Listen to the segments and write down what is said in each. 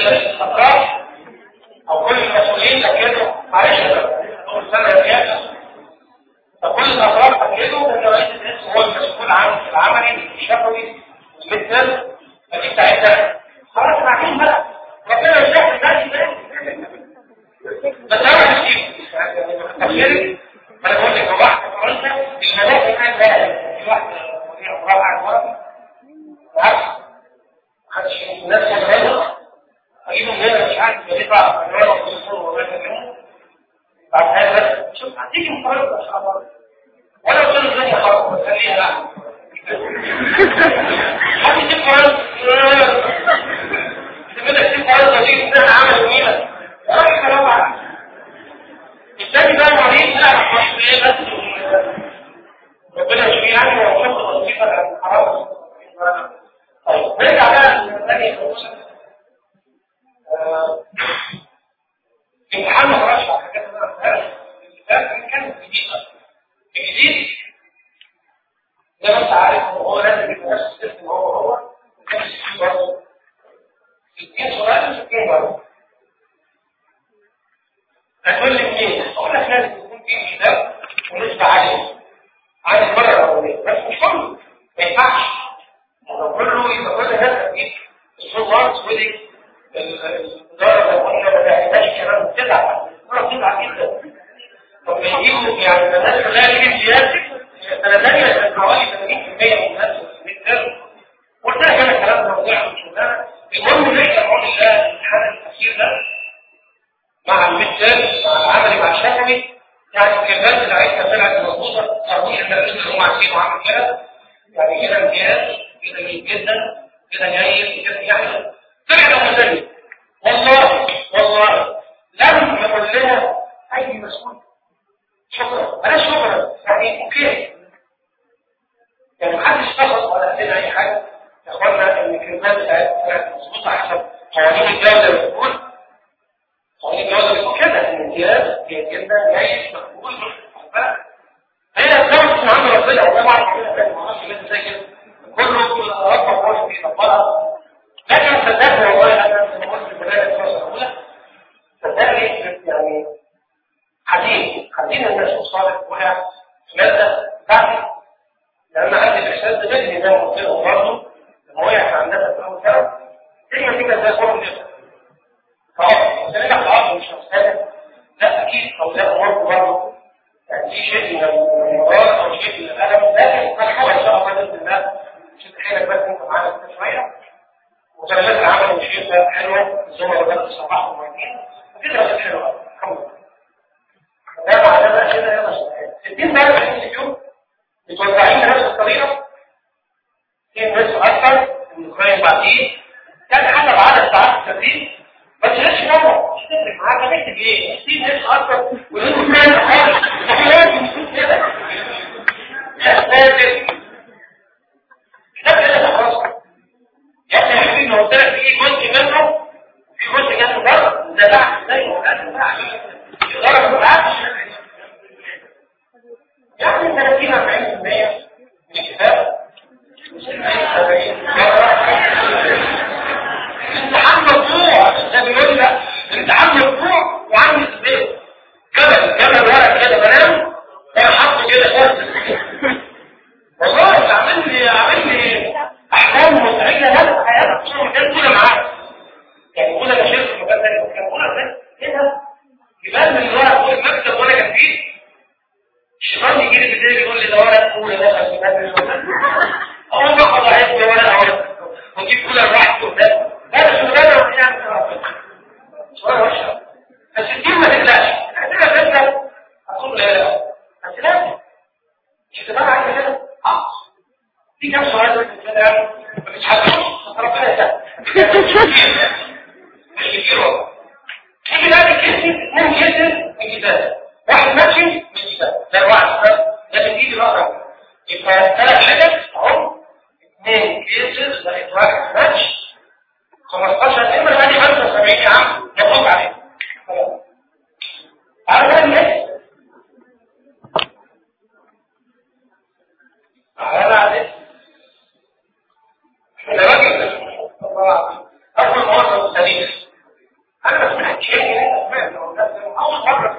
الشركة الصفاح أو كل المسؤولين لكنه معلش محدش فيش قصص ولا أدنى أي حاجة. يا إخوانا إن الكلمات كانت مظبوطة عشان قوانين الجودة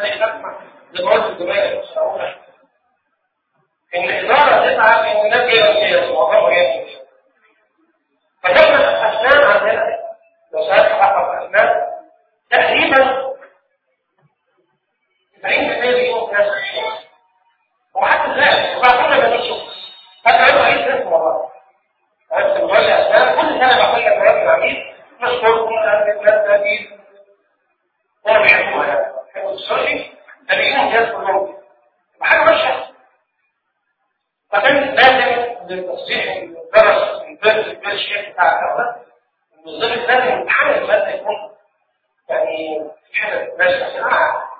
أنا اسمع زي ما في ماشيه صناعه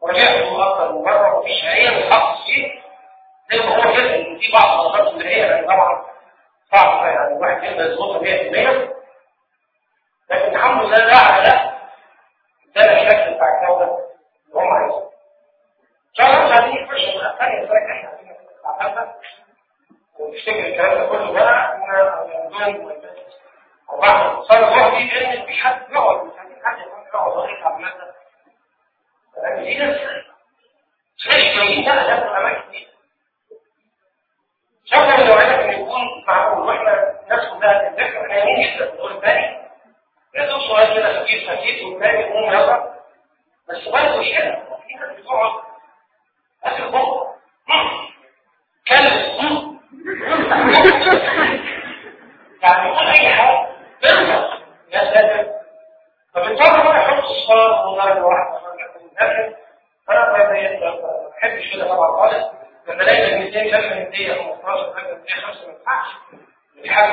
ورجعته أكثر من مره ومفيش اي متخصص فيه زي ما هو كده ان في بعض الغلطات اللي هي يعني طبعا صعب يعني الواحد يقدر يظبطها 100% لكن الحمد لله ده على ده الشكل بتاع الدولة اللي هم عايزينه إن شاء الله يخشوا من الثانية إزاي إحنا عايزين ونفتكر الكلام ده كله بقى ان عندهم وبعد صار الروح دي ان مفيش حد يقعد مش عايزين حد يقعد ويطلع بماده لأن دي ناس مش جايين بقى ده في اماكن دي شكرا لو عرف ان يكون معقول وإحنا الناس كلها تتذكر إحنا مين يحدث الدور الثاني يدوم سؤال كده خفيف خفيف والثاني يقوم يقرا بس برضه مش كده في ناس بتقعد اخر بكره كلب يعني يقول اي حاجة بيرجع يا ساتر فبالتالي بقى واحدة لكن أنا ما بحبش طبعا خالص لما الاقي الميزان لما هديه 15 لما هديه 5 ما ينفعش دي خد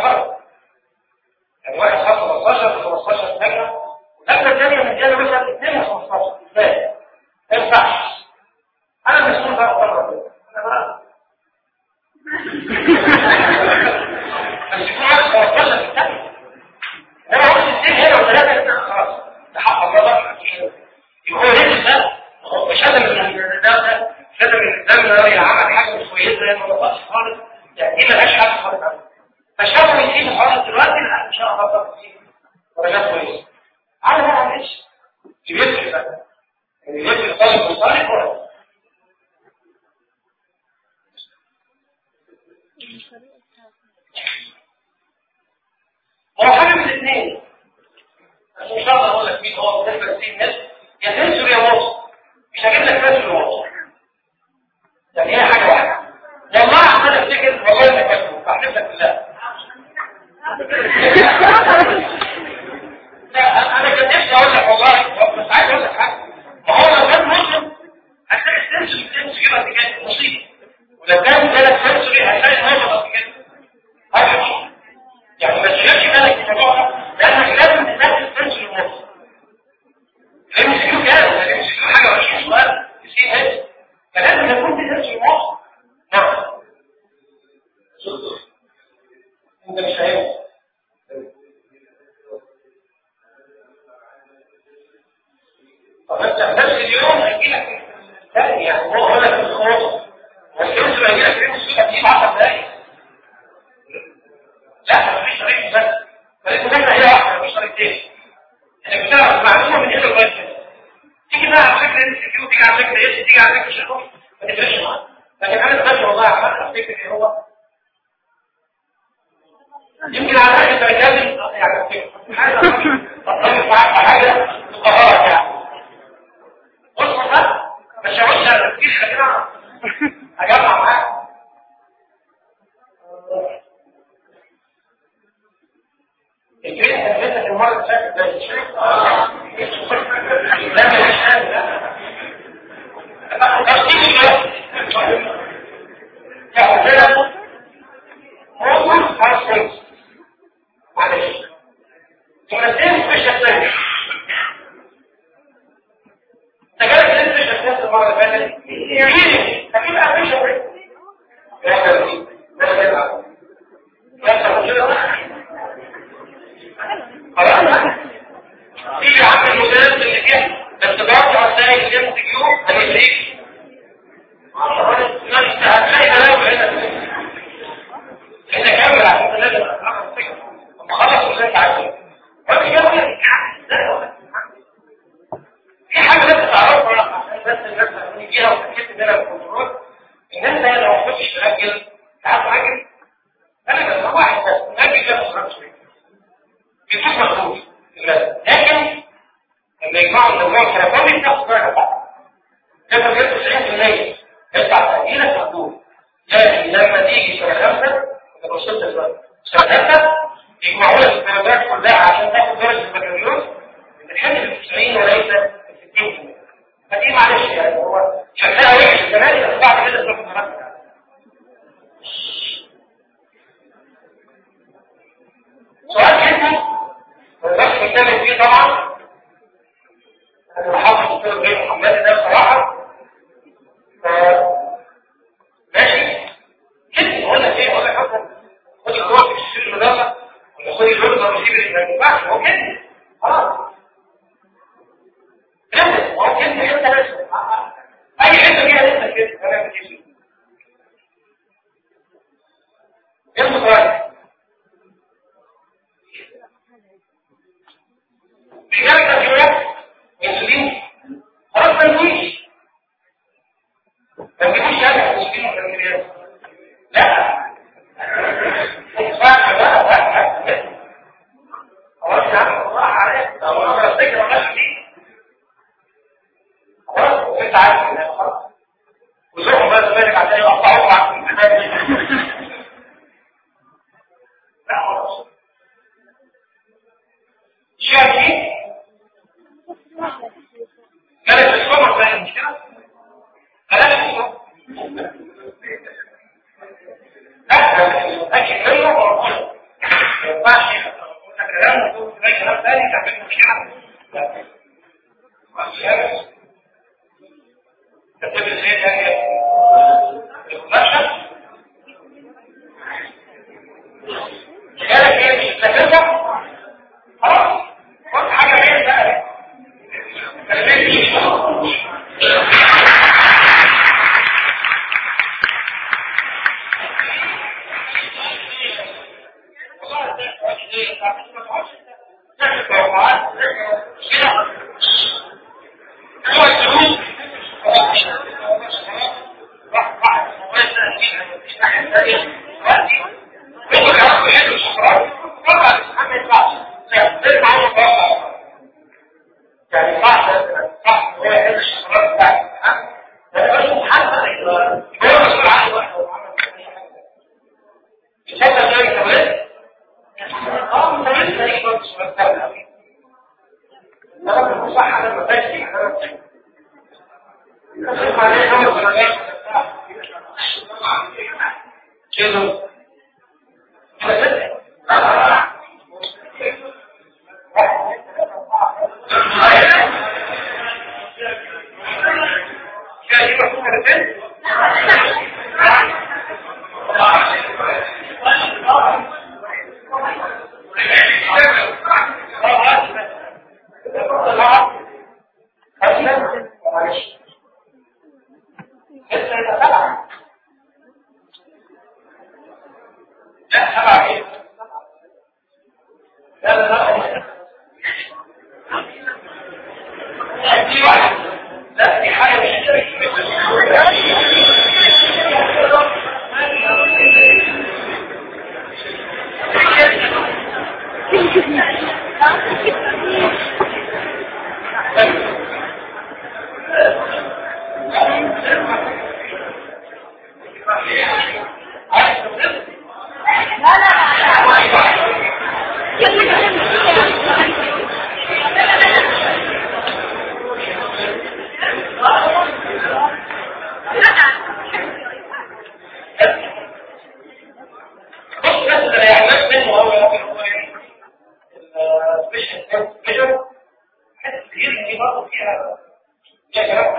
15 15 سنه واللجنه الثانية مديانه مثلا 2 15 إزاي؟ ما ينفعش أنا مسؤول بقى أنا بقى بس يكون عارف 15 في الثانية أنا قلت اثنين هنا وثلاثه هنا خلاص ده حق الله بقى يبقى هو ليه ده مش هذا من النظام ده مش هذا من النظام ده يعمل حاجة مش كويسه ما بقاش خالص يعني دي ملهاش حل خالص فشافوا يسيب خالص دلوقتي لا ان شاء الله بقى درجات كويسه على بقى معلش يفرق بقى يفرق طالب وطالب ولا هو حاجة من الاثنين ان شاء الله أقول لك مين هو بالنسبة لسين الناس يا تنسوا يا موت مش هجيب لك تنسوا يا موت يعني هي حاجة واحدة والله عمال افتكر والله ما كاتبه بحلف لك بالله لا أنا كان نفسي أقول لك والله بس عايز أقول لك حاجة. ما هو لو كان مسلم هتلاقي السنسوري السنسوري كده كده مصيبة. ولو كان ha اللي فيها وتحس إن أنا بكنترول انما أنا لو ما كنتش مأجل ساعات هاجري أنا لما واحد بس مأجل ده مش مأجل بيكون مخروج لكن لما يجمعوا النوعين كلامهم بتاخد درجه بقى ده كان 90% يطلع تأجيلك مقبول لكن لما تيجي شهر خمسة انت وصلت شوية شهر. خمسة يجمعوا لك الدرجات كلها عشان تاخد درجة البكالوريوس بتحل في 90 وليس في 60% فدي معلش يعني هو شكلها وحش. السنة بس بعد كده تروح مرات. سؤال جدا والبحث مكتمل فيه طبعا. أنا بحاول دكتور إبراهيم محمد ده بصراحة. كده ஏற்கனவே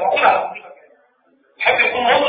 我下走，还得从矛盾。